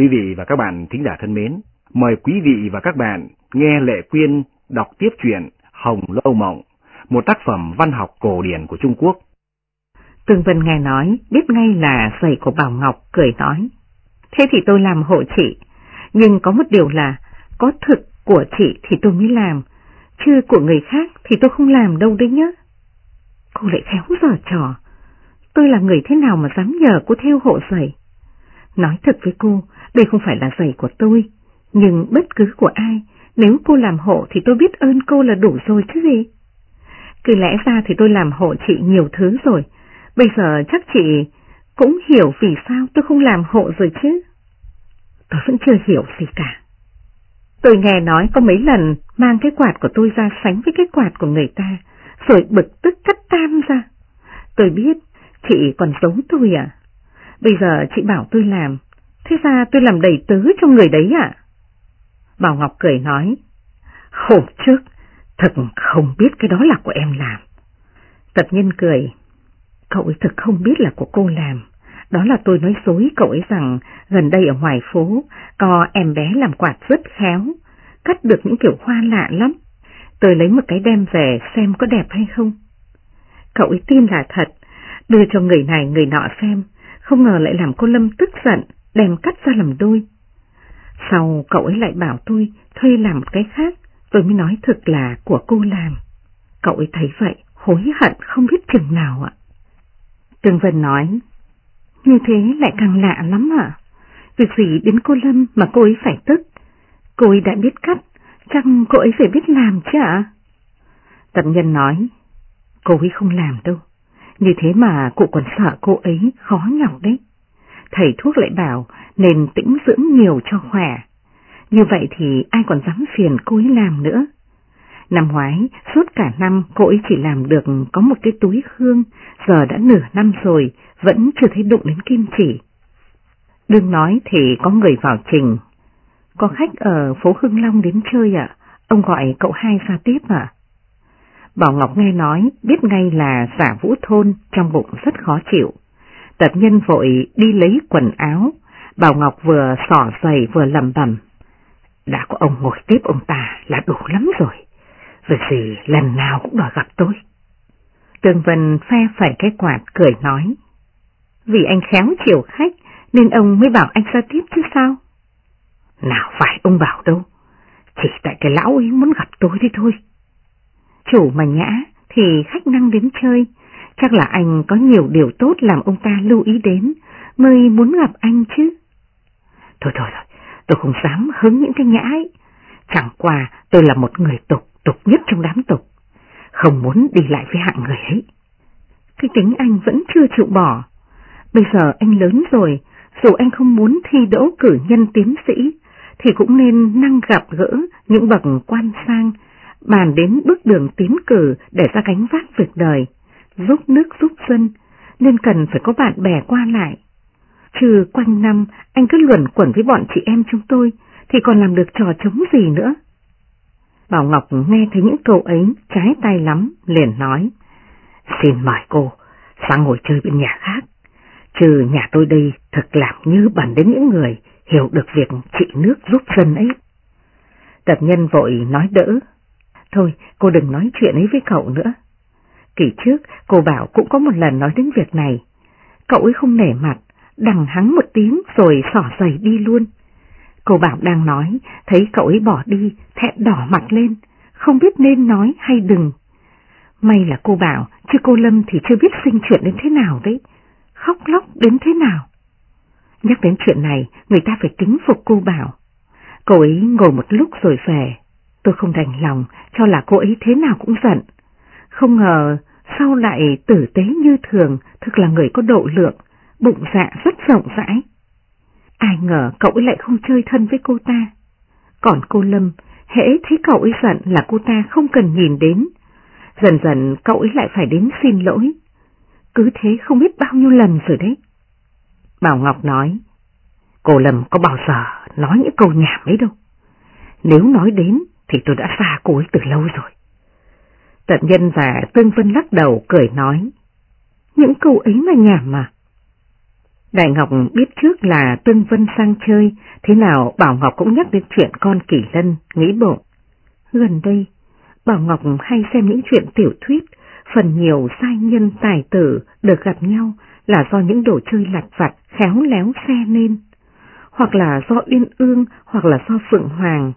Quý vị và các bạn thính giả thân mến, mời quý vị và các bạn nghe Lệ Quyên đọc tiếp truyện Hồng Lâu Mộng, một tác phẩm văn học cổ điển của Trung Quốc. Tương Vân nghe nói, biết ngay là giày của Bảo Ngọc, cười nói. Thế thì tôi làm hộ chị, nhưng có một điều là, có thực của chị thì tôi mới làm, chứ của người khác thì tôi không làm đâu đấy nhá. Cô lại khéo giở trò, tôi là người thế nào mà dám nhờ cô theo hộ giày. Nói thật với cô, đây không phải là giày của tôi, nhưng bất cứ của ai, nếu cô làm hộ thì tôi biết ơn cô là đủ rồi chứ gì. Cứ lẽ ra thì tôi làm hộ chị nhiều thứ rồi, bây giờ chắc chị cũng hiểu vì sao tôi không làm hộ rồi chứ. Tôi vẫn chưa hiểu gì cả. Tôi nghe nói có mấy lần mang cái quạt của tôi ra sánh với cái quạt của người ta, rồi bực tức cắt tam ra. Tôi biết, chị còn giấu tôi à? Bây giờ chị bảo tôi làm, thế ra tôi làm đầy tứ cho người đấy à? Bảo Ngọc cười nói, hôm trước, thật không biết cái đó là của em làm. Tập nhân cười, cậu ấy thực không biết là của cô làm. Đó là tôi nói dối cậu ấy rằng gần đây ở ngoài phố có em bé làm quạt rất khéo, cắt được những kiểu hoa lạ lắm. Tôi lấy một cái đem về xem có đẹp hay không. Cậu ấy tin là thật, đưa cho người này người nọ xem, không ngờ lại làm cô Lâm tức giận, đem cắt ra làm đôi. Sau cậu ấy lại bảo tôi thuê làm cái khác, tôi mới nói thực là của cô làm. Cậu ấy thấy vậy, hối hận không biết chừng nào ạ. Tương Vân nói, như thế lại càng lạ lắm ạ. Việc gì đến cô Lâm mà cô ấy phải tức? Cô ấy đã biết cắt, chắc cô ấy phải biết làm chứ ạ? Tập nhân nói, cô ấy không làm đâu. Như thế mà cụ còn sợ cô ấy khó nhọc đấy. Thầy thuốc lại bảo nên tĩnh dưỡng nhiều cho khỏe. Như vậy thì ai còn dám phiền cô ấy làm nữa. Năm ngoái, suốt cả năm cô ấy chỉ làm được có một cái túi hương, giờ đã nửa năm rồi, vẫn chưa thấy đụng đến kim chỉ. Đừng nói thì có người vào trình. Có khách ở phố Hưng Long đến chơi ạ, ông gọi cậu hai ra tiếp ạ. Bảo Ngọc nghe nói, biết ngay là giả vũ thôn, trong bụng rất khó chịu. Tập nhân vội đi lấy quần áo, Bảo Ngọc vừa sỏ giày vừa lầm bầm. Đã có ông ngồi tiếp ông ta là đủ lắm rồi, việc gì lần nào cũng đòi gặp tôi. Tường Vân phe phẩy cái quạt cười nói. Vì anh khéo chiều khách nên ông mới bảo anh ra tiếp chứ sao? Nào phải ông bảo đâu, chỉ tại cái lão ấy muốn gặp tôi đi thôi. Chủ mà nhã thì khách năng đến chơi, chắc là anh có nhiều điều tốt làm ông ta lưu ý đến, mới muốn gặp anh chứ. Thôi thôi thôi, tôi không dám hứng những cái nhã ấy. Chẳng qua tôi là một người tục, tục nhất trong đám tục, không muốn đi lại với hạng người ấy. Cái tính anh vẫn chưa chịu bỏ. Bây giờ anh lớn rồi, dù anh không muốn thi đỗ cử nhân tiến sĩ, thì cũng nên năng gặp gỡ những bậc quan sang, bàn đến bước đường tiến cử để ra gánh vác việc đời, giúp nước giúp dân, nên cần phải có bạn bè qua lại. Trừ quanh năm anh cứ luẩn quẩn với bọn chị em chúng tôi, thì còn làm được trò chống gì nữa. Bảo Ngọc nghe thấy những câu ấy trái tay lắm, liền nói, xin mời cô sang ngồi chơi bên nhà khác, trừ nhà tôi đây thật làm như bẩn đến những người hiểu được việc trị nước giúp dân ấy. Tập nhân vội nói đỡ, thôi cô đừng nói chuyện ấy với cậu nữa. Kỳ trước cô bảo cũng có một lần nói đến việc này, cậu ấy không nể mặt, đằng hắng một tiếng rồi xỏ giày đi luôn. Cô bảo đang nói, thấy cậu ấy bỏ đi, thẹn đỏ mặt lên, không biết nên nói hay đừng. May là cô bảo, chứ cô Lâm thì chưa biết sinh chuyện đến thế nào đấy, khóc lóc đến thế nào. Nhắc đến chuyện này, người ta phải kính phục cô bảo. Cô ấy ngồi một lúc rồi về, tôi không đành lòng cho là cô ấy thế nào cũng giận. Không ngờ sau lại tử tế như thường, thực là người có độ lượng, bụng dạ rất rộng rãi. Ai ngờ cậu ấy lại không chơi thân với cô ta. Còn cô Lâm, hễ thấy cậu ấy giận là cô ta không cần nhìn đến. Dần dần cậu ấy lại phải đến xin lỗi. Cứ thế không biết bao nhiêu lần rồi đấy. Bảo Ngọc nói, cô Lâm có bao giờ nói những câu nhảm ấy đâu. Nếu nói đến thì tôi đã xa cô ấy từ lâu rồi. Tận nhân và Tương Vân lắc đầu cười nói, những câu ấy mà nhảm mà. Đại Ngọc biết trước là Tương Vân sang chơi, thế nào Bảo Ngọc cũng nhắc đến chuyện con Kỳ Lân, nghĩ bộ. Gần đây, Bảo Ngọc hay xem những chuyện tiểu thuyết, phần nhiều sai nhân tài tử được gặp nhau là do những đồ chơi lặt vặt khéo léo xe nên, hoặc là do Yên Ương, hoặc là do Phượng Hoàng,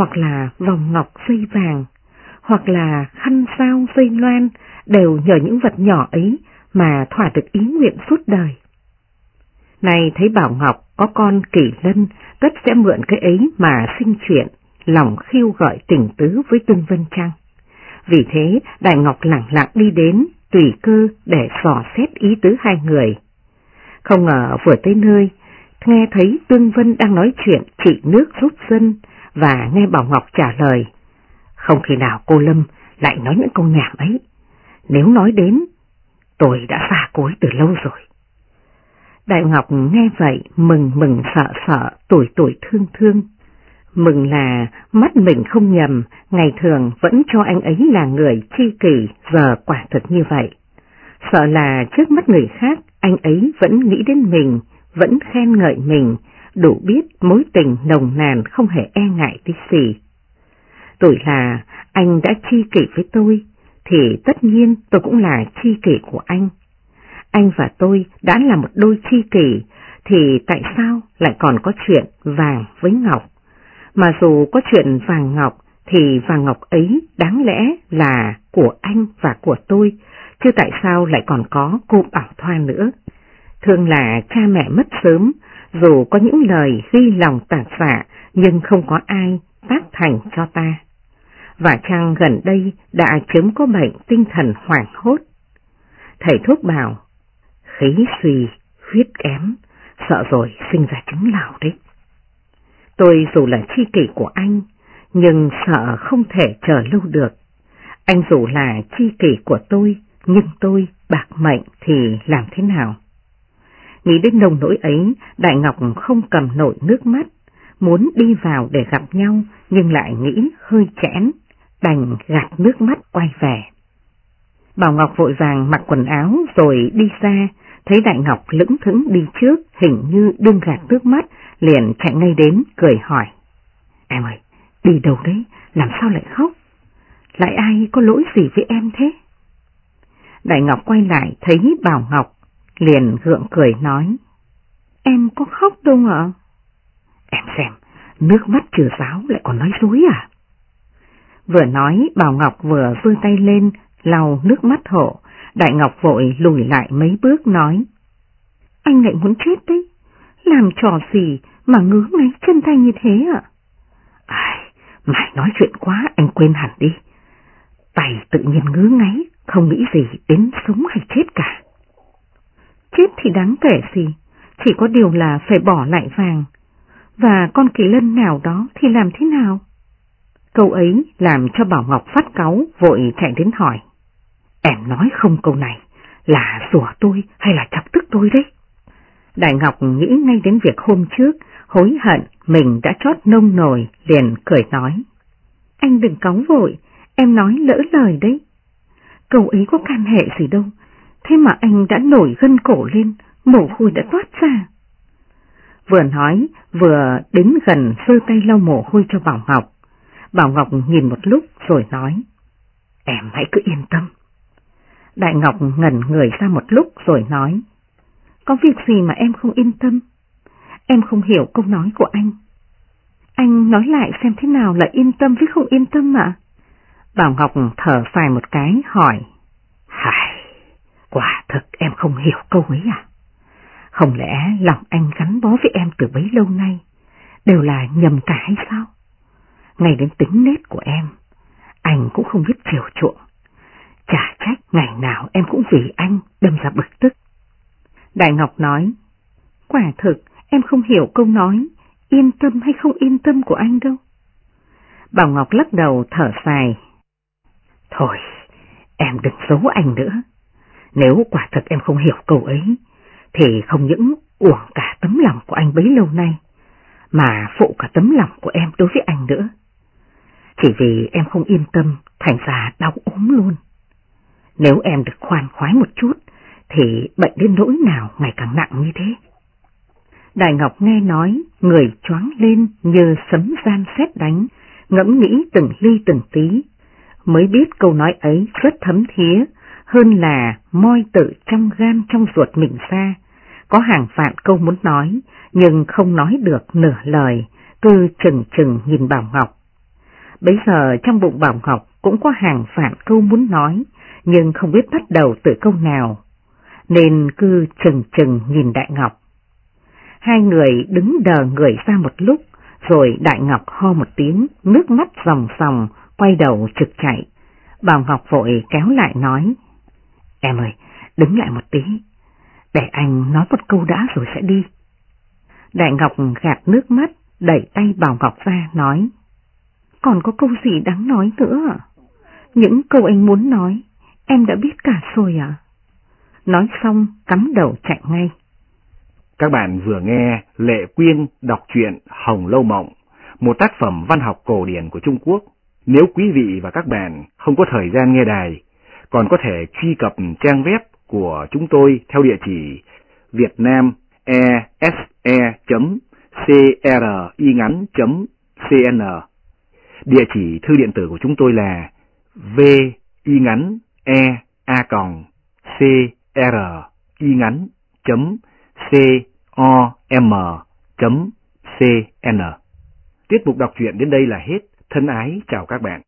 hoặc là vòng ngọc dây vàng, hoặc là khăn sao dây loan, đều nhờ những vật nhỏ ấy mà thỏa được ý nguyện suốt đời. Này thấy Bảo Ngọc có con kỳ lân, tất sẽ mượn cái ấy mà sinh chuyện, lòng khiêu gọi tình tứ với Tương Vân Trăng. Vì thế, Đại Ngọc lặng lặng đi đến, tùy cơ để dò xét ý tứ hai người. Không ngờ vừa tới nơi, nghe thấy Tương Vân đang nói chuyện trị nước giúp dân, và nghe Bảo Ngọc trả lời. Không khi nào cô Lâm lại nói những câu nhảm ấy. Nếu nói đến, tôi đã xa cối từ lâu rồi. Đại Ngọc nghe vậy mừng mừng sợ sợ, tuổi tuổi thương thương. Mừng là mắt mình không nhầm, ngày thường vẫn cho anh ấy là người chi kỷ, giờ quả thực như vậy. Sợ là trước mắt người khác, anh ấy vẫn nghĩ đến mình, vẫn khen ngợi mình, đủ biết mối tình nồng nàn không hề e ngại tí gì. Tuổi là anh đã chi kỷ với tôi, thì tất nhiên tôi cũng là chi kỷ của anh. Anh và tôi đã là một đôi chi kỷ, thì tại sao lại còn có chuyện vàng với ngọc? Mà dù có chuyện vàng ngọc, thì vàng ngọc ấy đáng lẽ là của anh và của tôi, chứ tại sao lại còn có cô Bảo Thoa nữa? Thường là cha mẹ mất sớm, dù có những lời ghi lòng tàn xạ nhưng không có ai tác thành cho ta. Và chăng gần đây đã chấm có bệnh tinh thần hoảng hốt. Thầy thuốc bảo, khí suy, huyết kém, sợ rồi sinh ra chứng lão đấy. Tôi dù là chi kỷ của anh, nhưng sợ không thể chờ lâu được. Anh dù là chi kỷ của tôi, nhưng tôi bạc mệnh thì làm thế nào? Nghĩ đến nồng nỗi ấy, Đại Ngọc không cầm nổi nước mắt, muốn đi vào để gặp nhau nhưng lại nghĩ hơi chẽn, đành gạt nước mắt quay về. Bảo Ngọc vội vàng mặc quần áo rồi đi xa, thấy Đại Ngọc lững thững đi trước, hình như đương gạt nước mắt, liền chạy ngay đến, cười hỏi. Em ơi, đi đâu đấy, làm sao lại khóc? Lại ai có lỗi gì với em thế? Đại Ngọc quay lại thấy Bảo Ngọc liền gượng cười nói. Em có khóc đâu ạ? Em xem, nước mắt trừ giáo lại còn nói dối à? Vừa nói Bảo Ngọc vừa vươn tay lên lau nước mắt hộ, Đại Ngọc vội lùi lại mấy bước nói. Anh lại muốn chết đấy, làm trò gì mà ngứa ngáy chân tay như thế ạ? Ai, mày nói chuyện quá anh quên hẳn đi. Tài tự nhiên ngứa ngáy, không nghĩ gì đến sống hay chết cả. Chết thì đáng kể gì, chỉ có điều là phải bỏ lại vàng. Và con kỳ lân nào đó thì làm thế nào? Câu ấy làm cho Bảo Ngọc phát cáu vội chạy đến hỏi. Em nói không câu này là rủa tôi hay là chọc tức tôi đấy? Đại Ngọc nghĩ ngay đến việc hôm trước, hối hận mình đã chót nông nổi, liền cười nói. Anh đừng cáu vội, em nói lỡ lời đấy. Câu ấy có can hệ gì đâu, thế mà anh đã nổi gân cổ lên, mồ hôi đã toát ra. Vừa nói, vừa đến gần sơ tay lau mồ hôi cho Bảo Ngọc. Bảo Ngọc nhìn một lúc rồi nói, em hãy cứ yên tâm. Đại Ngọc ngẩn người ra một lúc rồi nói, có việc gì mà em không yên tâm? Em không hiểu câu nói của anh. Anh nói lại xem thế nào là yên tâm với không yên tâm ạ? Bảo Ngọc thở dài một cái hỏi, Hài, quả thật em không hiểu câu ấy à? Không lẽ lòng anh gắn bó với em từ bấy lâu nay đều là nhầm cả hay sao? Ngay đến tính nết của em, anh cũng không biết chiều chuộng. Chả trách ngày nào em cũng vì anh đâm ra bực tức. Đại Ngọc nói, quả thực em không hiểu câu nói yên tâm hay không yên tâm của anh đâu. Bảo Ngọc lắc đầu thở dài. Thôi, em đừng giấu anh nữa. Nếu quả thật em không hiểu câu ấy, thì không những uổng cả tấm lòng của anh bấy lâu nay, mà phụ cả tấm lòng của em đối với anh nữa. Chỉ vì em không yên tâm, thành ra đau ốm luôn. Nếu em được khoan khoái một chút, thì bệnh đến nỗi nào ngày càng nặng như thế. Đại Ngọc nghe nói, người choáng lên như sấm gian xét đánh, ngẫm nghĩ từng ly từng tí, mới biết câu nói ấy rất thấm thía, hơn là moi tự trong gan trong ruột mình ra. Có hàng vạn câu muốn nói, nhưng không nói được nửa lời, cứ chừng chừng nhìn Bảo Ngọc. Bây giờ trong bụng Bảo Ngọc cũng có hàng vạn câu muốn nói, nhưng không biết bắt đầu từ câu nào, nên cứ chừng chừng nhìn Đại Ngọc. Hai người đứng đờ người ra một lúc, rồi Đại Ngọc ho một tiếng, nước mắt ròng ròng, quay đầu trực chạy. Bảo Ngọc vội kéo lại nói, Em ơi, đứng lại một tí, để anh nói một câu đã rồi sẽ đi. Đại Ngọc gạt nước mắt, đẩy tay Bảo Ngọc ra, nói, Còn có câu gì đáng nói nữa à? Những câu anh muốn nói, em đã biết cả rồi à? Nói xong, cắm đầu chạy ngay. Các bạn vừa nghe Lệ Quyên đọc truyện Hồng Lâu Mộng, một tác phẩm văn học cổ điển của Trung Quốc. Nếu quý vị và các bạn không có thời gian nghe đài, còn có thể truy cập trang web của chúng tôi theo địa chỉ vietnamese.cringắn.cn. Địa chỉ thư điện tử của chúng tôi là v y ngắn e a còng c r ngắn chấm c o m chấm c n. Tiết mục đọc truyện đến đây là hết. Thân ái chào các bạn.